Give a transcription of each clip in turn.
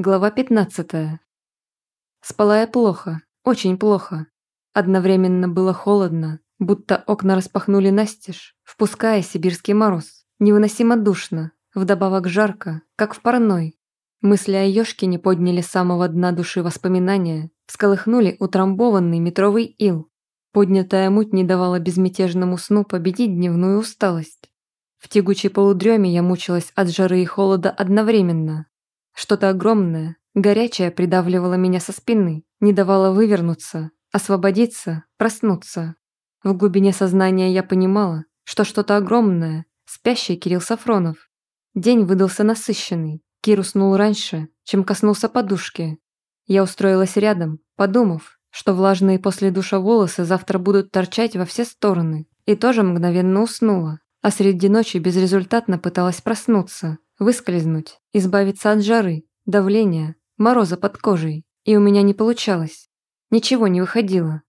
Глава 15. Спала я плохо, очень плохо. Одновременно было холодно, будто окна распахнули настежь, впуская сибирский мороз. Невыносимо душно, вдобавок жарко, как в парной. Мысли о Ёшкине подняли самого дна души воспоминания, всколыхнули утрамбованный метровый ил. Поднятая муть не давала безмятежному сну победить дневную усталость. В тягучей полудреме я мучилась от жары и холода одновременно, что-то огромное, горячее придавливало меня со спины, не давало вывернуться, освободиться, проснуться. В глубине сознания я понимала, что что-то огромное, спящий Кирилл Сафронов. День выдался насыщенный. Кир уснул раньше, чем коснулся подушки. Я устроилась рядом, подумав, что влажные после душа волосы завтра будут торчать во все стороны, и тоже мгновенно уснула, а среди ночи безрезультатно пыталась проснуться, Выскользнуть, избавиться от жары, давления, мороза под кожей. И у меня не получалось. Ничего не выходило.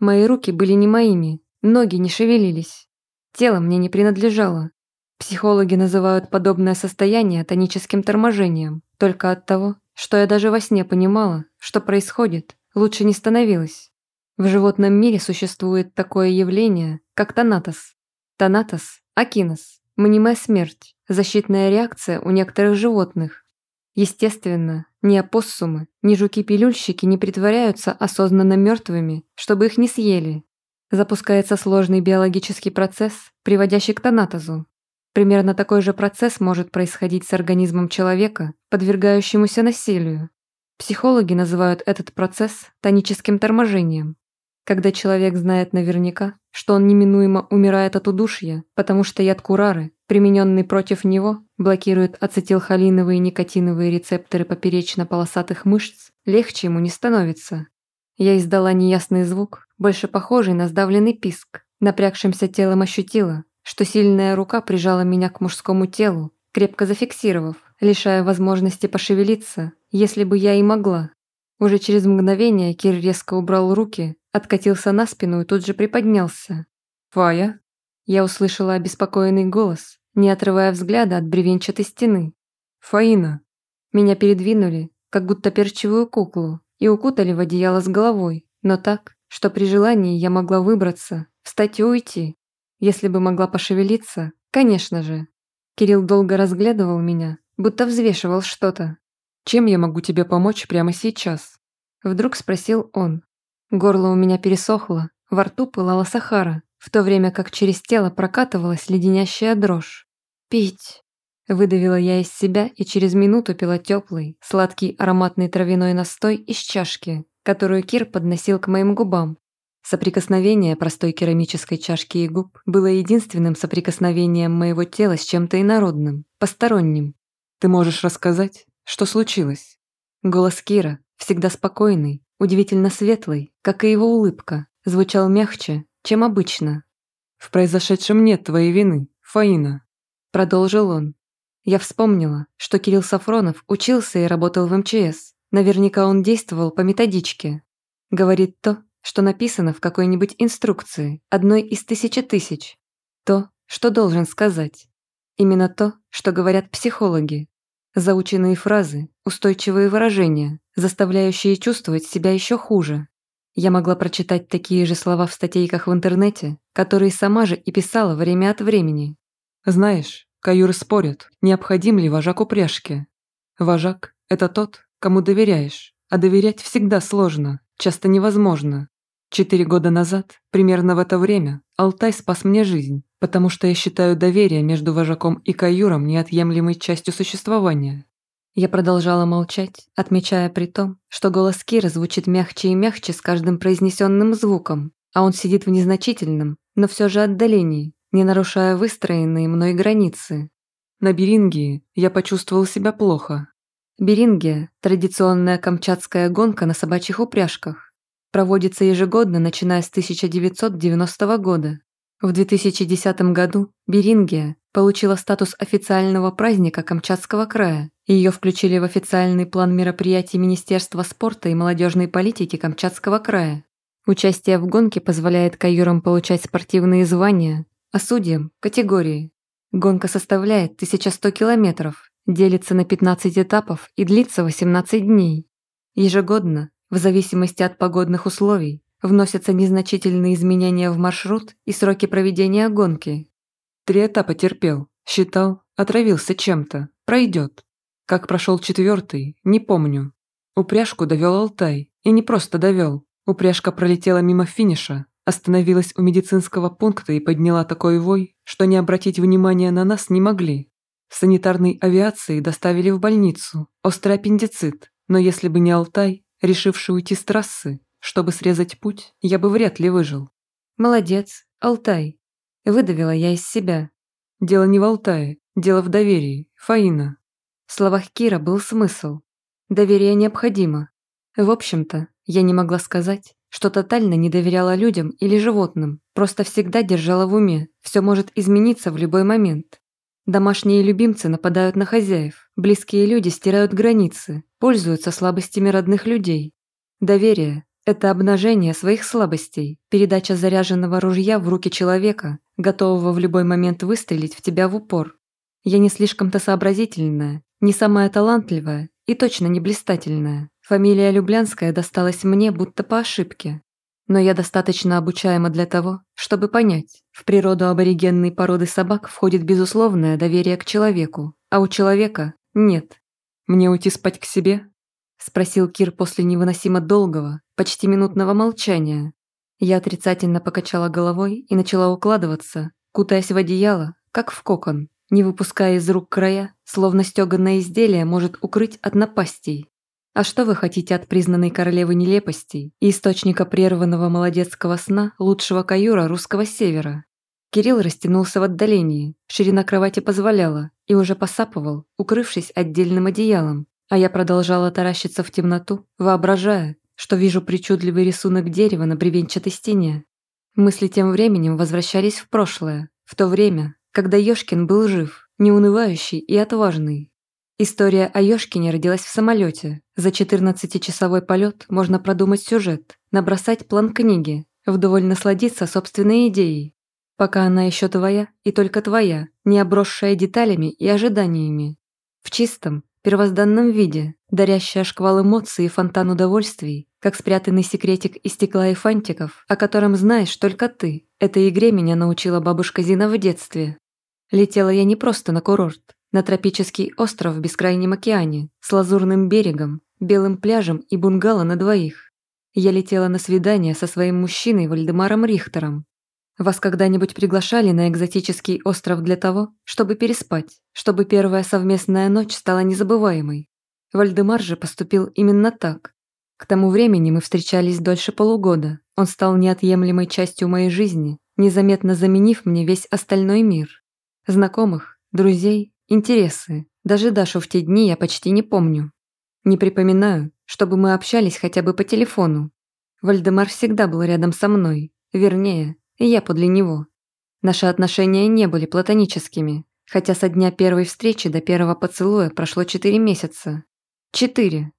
Мои руки были не моими, ноги не шевелились. Тело мне не принадлежало. Психологи называют подобное состояние тоническим торможением. Только от того, что я даже во сне понимала, что происходит, лучше не становилось. В животном мире существует такое явление, как тонатос. Тонатос – акинос. Мнимая смерть, защитная реакция у некоторых животных. Естественно, ни опоссумы, ни жуки-пилюльщики не притворяются осознанно мертвыми, чтобы их не съели. Запускается сложный биологический процесс, приводящий к тонатозу. Примерно такой же процесс может происходить с организмом человека, подвергающемуся насилию. Психологи называют этот процесс тоническим торможением когда человек знает наверняка, что он неминуемо умирает от удушья, потому что яд курары, примененный против него, блокирует ацетилхолиновые и никотиновые рецепторы поперечно-полосатых мышц, легче ему не становится. Я издала неясный звук, больше похожий на сдавленный писк. Напрягшимся телом ощутила, что сильная рука прижала меня к мужскому телу, крепко зафиксировав, лишая возможности пошевелиться, если бы я и могла. Уже через мгновение Кир резко убрал руки, Откатился на спину и тут же приподнялся. «Фая?» Я услышала обеспокоенный голос, не отрывая взгляда от бревенчатой стены. «Фаина!» Меня передвинули, как будто перчевую куклу, и укутали в одеяло с головой, но так, что при желании я могла выбраться, встать и уйти. Если бы могла пошевелиться, конечно же. Кирилл долго разглядывал меня, будто взвешивал что-то. «Чем я могу тебе помочь прямо сейчас?» Вдруг спросил он, Горло у меня пересохло, во рту пылала сахара, в то время как через тело прокатывалась леденящая дрожь. «Пить!» Выдавила я из себя и через минуту пила теплый, сладкий ароматный травяной настой из чашки, которую Кир подносил к моим губам. Соприкосновение простой керамической чашки и губ было единственным соприкосновением моего тела с чем-то инородным, посторонним. «Ты можешь рассказать, что случилось?» Голос Кира, всегда спокойный, удивительно светлый, как и его улыбка, звучал мягче, чем обычно. «В произошедшем нет твоей вины, Фаина», – продолжил он. Я вспомнила, что Кирилл Сафронов учился и работал в МЧС. Наверняка он действовал по методичке. Говорит то, что написано в какой-нибудь инструкции, одной из тысячи тысяч. То, что должен сказать. Именно то, что говорят психологи, Заученные фразы, устойчивые выражения, заставляющие чувствовать себя еще хуже. Я могла прочитать такие же слова в статейках в интернете, которые сама же и писала время от времени. Знаешь, каюры спорят, необходим ли вожак упряжки. Вожак – это тот, кому доверяешь, а доверять всегда сложно, часто невозможно. Четыре года назад, примерно в это время, Алтай спас мне жизнь потому что я считаю доверие между вожаком и каюром неотъемлемой частью существования». Я продолжала молчать, отмечая при том, что голос Кира звучит мягче и мягче с каждым произнесенным звуком, а он сидит в незначительном, но все же отдалении, не нарушая выстроенные мной границы. На Берингии я почувствовал себя плохо. Берингия – традиционная камчатская гонка на собачьих упряжках. Проводится ежегодно, начиная с 1990 года, в 2010 году Берингия получила статус официального праздника Камчатского края. Ее включили в официальный план мероприятий Министерства спорта и молодежной политики Камчатского края. Участие в гонке позволяет каюрам получать спортивные звания, а судьям – категории. Гонка составляет 1100 километров, делится на 15 этапов и длится 18 дней. Ежегодно, в зависимости от погодных условий, вносятся незначительные изменения в маршрут и сроки проведения гонки. Три этапа терпел, считал, отравился чем-то, пройдет. Как прошел четвертый, не помню. Упряжку довел Алтай, и не просто довел. Упряжка пролетела мимо финиша, остановилась у медицинского пункта и подняла такой вой, что не обратить внимания на нас не могли. Санитарной авиации доставили в больницу, острый аппендицит, но если бы не Алтай, решивший уйти с трассы, чтобы срезать путь, я бы вряд ли выжил. Молодец, Алтай. Выдавила я из себя. Дело не в Алтае, дело в доверии, Фаина. В словах Кира был смысл. Доверие необходимо. В общем-то, я не могла сказать, что тотально не доверяла людям или животным, просто всегда держала в уме, все может измениться в любой момент. Домашние любимцы нападают на хозяев, близкие люди стирают границы, пользуются слабостями родных людей. Доверие это обнажение своих слабостей, передача заряженного ружья в руки человека, готового в любой момент выстрелить в тебя в упор. Я не слишком-то сообразительная, не самая талантливая и точно не блистательная. Фамилия Люблянская досталась мне будто по ошибке. Но я достаточно обучаема для того, чтобы понять, в природу аборигенной породы собак входит безусловное доверие к человеку, а у человека – нет. Мне уйти спать к себе? — спросил Кир после невыносимо долгого, почти минутного молчания. Я отрицательно покачала головой и начала укладываться, кутаясь в одеяло, как в кокон, не выпуская из рук края, словно стёганное изделие может укрыть от напастей. А что вы хотите от признанной королевы нелепостей и источника прерванного молодецкого сна лучшего каюра русского севера? Кирилл растянулся в отдалении, ширина кровати позволяла, и уже посапывал, укрывшись отдельным одеялом, а я продолжала таращиться в темноту, воображая, что вижу причудливый рисунок дерева на бревенчатой стене. Мысли тем временем возвращались в прошлое, в то время, когда Ёшкин был жив, неунывающий и отважный. История о Ёшкине родилась в самолёте. За 14-часовой полёт можно продумать сюжет, набросать план книги, вдоволь насладиться собственной идеей. Пока она ещё твоя и только твоя, не обросшая деталями и ожиданиями. В чистом, первозданном виде, дарящая шквал эмоций и фонтан удовольствий, как спрятанный секретик из стекла и фантиков, о котором знаешь только ты. Этой игре меня научила бабушка Зина в детстве. Летела я не просто на курорт, на тропический остров в бескрайнем океане, с лазурным берегом, белым пляжем и бунгало на двоих. Я летела на свидание со своим мужчиной Вальдемаром Рихтером, вас когда-нибудь приглашали на экзотический остров для того, чтобы переспать, чтобы первая совместная ночь стала незабываемой? Вальдемар же поступил именно так. К тому времени мы встречались дольше полугода. Он стал неотъемлемой частью моей жизни, незаметно заменив мне весь остальной мир. Знакомых, друзей, интересы. Даже Дашу в те дни я почти не помню. Не припоминаю, чтобы мы общались хотя бы по телефону. Вальдемар всегда был рядом со мной. Вернее, и я подле него. Наши отношения не были платоническими, хотя со дня первой встречи до первого поцелуя прошло четыре месяца. Четыре.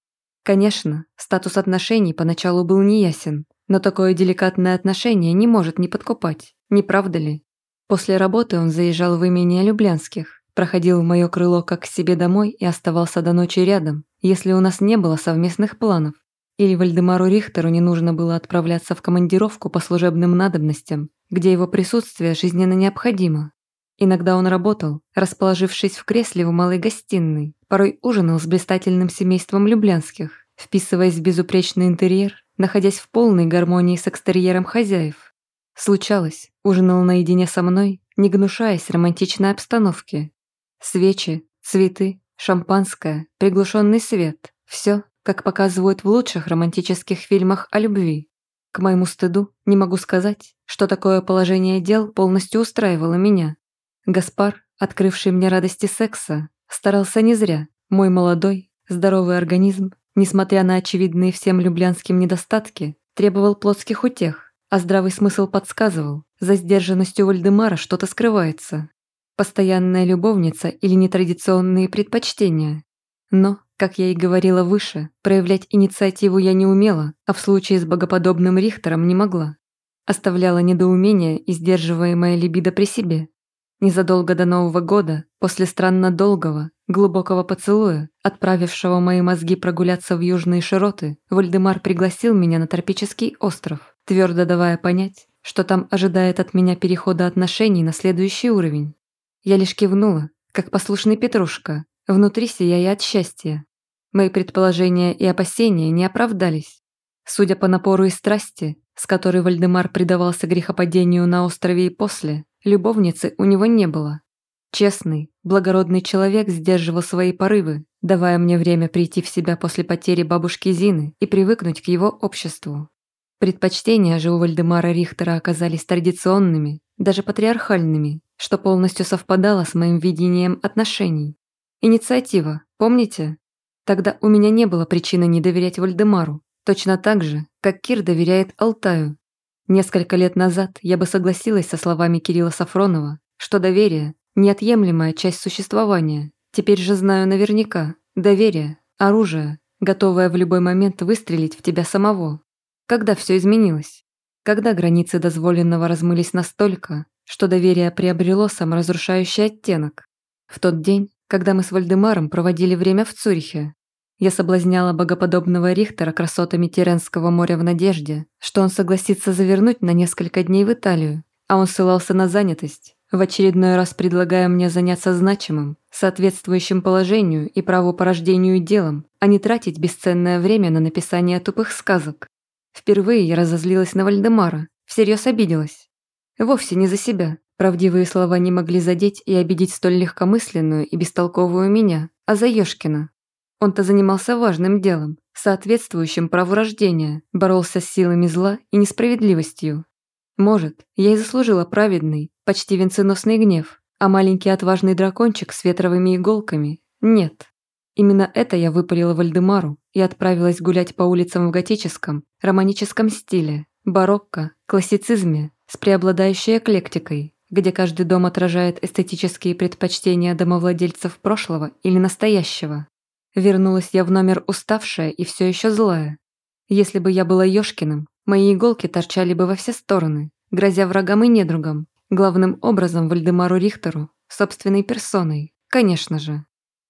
Конечно, статус отношений поначалу был неясен, но такое деликатное отношение не может не подкупать, не правда ли? После работы он заезжал в имение Люблянских, проходил в мое крыло как к себе домой и оставался до ночи рядом, если у нас не было совместных планов. Или Вальдемару Рихтеру не нужно было отправляться в командировку по служебным надобностям, где его присутствие жизненно необходимо. Иногда он работал, расположившись в кресле в малой гостиной, порой ужинал с блистательным семейством люблянских, вписываясь в безупречный интерьер, находясь в полной гармонии с экстерьером хозяев. Случалось, ужинал наедине со мной, не гнушаясь романтичной обстановки. Свечи, цветы, шампанское, приглушенный свет – все, как показывают в лучших романтических фильмах о любви. К моему стыду не могу сказать, что такое положение дел полностью устраивало меня. Гаспар, открывший мне радости секса, старался не зря. Мой молодой, здоровый организм, несмотря на очевидные всем люблянским недостатки, требовал плотских утех, а здравый смысл подсказывал, за сдержанностью Вальдемара что-то скрывается. Постоянная любовница или нетрадиционные предпочтения. Но, как я и говорила выше, проявлять инициативу я не умела, а в случае с богоподобным Рихтером не могла. Оставляла недоумение и сдерживаемое либидо при себе. Незадолго до Нового года, после странно долгого, глубокого поцелуя, отправившего мои мозги прогуляться в южные широты, Вальдемар пригласил меня на тропический остров, твердо давая понять, что там ожидает от меня перехода отношений на следующий уровень. Я лишь кивнула, как послушный петрушка, Внутри сияя от счастья. Мои предположения и опасения не оправдались. Судя по напору и страсти, с которой Вальдемар предавался грехопадению на острове и после, любовницы у него не было. Честный, благородный человек сдерживал свои порывы, давая мне время прийти в себя после потери бабушки Зины и привыкнуть к его обществу. Предпочтения же у Вальдемара Рихтера оказались традиционными, даже патриархальными, что полностью совпадало с моим видением отношений. Инициатива, помните? Тогда у меня не было причины не доверять Вальдемару, точно так же, как Кир доверяет Алтаю. Несколько лет назад я бы согласилась со словами Кирилла Сафронова, что доверие – неотъемлемая часть существования. Теперь же знаю наверняка, доверие – оружие, готовое в любой момент выстрелить в тебя самого. Когда все изменилось? Когда границы дозволенного размылись настолько, что доверие приобрело саморазрушающий оттенок? В тот день, когда мы с Вальдемаром проводили время в Цюрихе. Я соблазняла богоподобного Рихтера красотами Тирренского моря в надежде, что он согласится завернуть на несколько дней в Италию, а он ссылался на занятость, в очередной раз предлагая мне заняться значимым, соответствующим положению и праву по рождению делом, а не тратить бесценное время на написание тупых сказок. Впервые я разозлилась на Вальдемара, всерьез обиделась. Вовсе не за себя, Правдивые слова не могли задеть и обидеть столь легкомысленную и бестолковую меня, а Заешкина. Он-то занимался важным делом, соответствующим праву рождения, боролся с силами зла и несправедливостью. Может, я и заслужила праведный, почти венценосный гнев, а маленький отважный дракончик с ветровыми иголками – нет. Именно это я выпалила Вальдемару и отправилась гулять по улицам в готическом, романическом стиле, барокко, классицизме с преобладающей эклектикой где каждый дом отражает эстетические предпочтения домовладельцев прошлого или настоящего. Вернулась я в номер уставшая и все еще злая. Если бы я была Ёшкиным, мои иголки торчали бы во все стороны, грозя врагам и недругам, главным образом Вальдемару Рихтеру, собственной персоной, конечно же.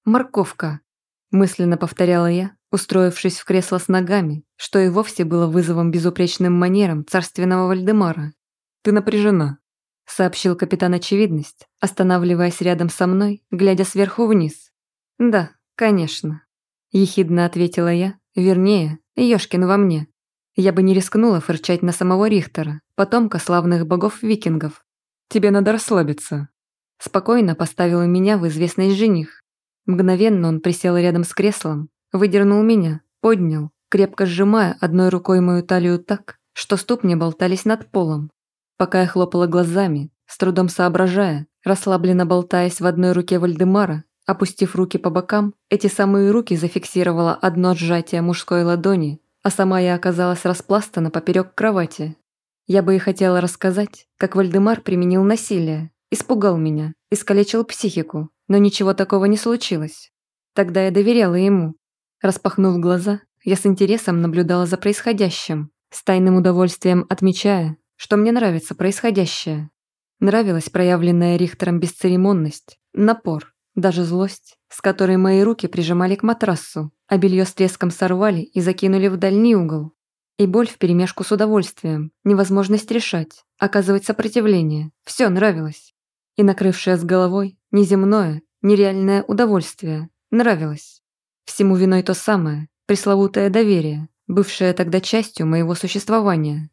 «Морковка», – мысленно повторяла я, устроившись в кресло с ногами, что и вовсе было вызовом безупречным манерам царственного Вальдемара. «Ты напряжена», сообщил капитан очевидность, останавливаясь рядом со мной, глядя сверху вниз. «Да, конечно», — ехидно ответила я, вернее, Ёшкин во мне. Я бы не рискнула фырчать на самого Рихтера, потомка славных богов-викингов. «Тебе надо расслабиться». Спокойно поставил меня в известность жених. Мгновенно он присел рядом с креслом, выдернул меня, поднял, крепко сжимая одной рукой мою талию так, что ступни болтались над полом, Пока я хлопала глазами, с трудом соображая, расслабленно болтаясь в одной руке Вальдемара, опустив руки по бокам, эти самые руки зафиксировала одно сжатие мужской ладони, а сама я оказалась распластана поперек кровати. Я бы и хотела рассказать, как Вальдемар применил насилие, испугал меня, искалечил психику, но ничего такого не случилось. Тогда я доверяла ему. Распахнув глаза, я с интересом наблюдала за происходящим, с тайным удовольствием отмечая, что мне нравится происходящее. Нравилась проявленная Рихтером бесцеремонность, напор, даже злость, с которой мои руки прижимали к матрасу, а белье с треском сорвали и закинули в дальний угол. И боль вперемешку с удовольствием, невозможность решать, оказывать сопротивление. Все нравилось. И накрывшее с головой неземное, нереальное удовольствие. Нравилось. Всему виной то самое, пресловутое доверие, бывшее тогда частью моего существования.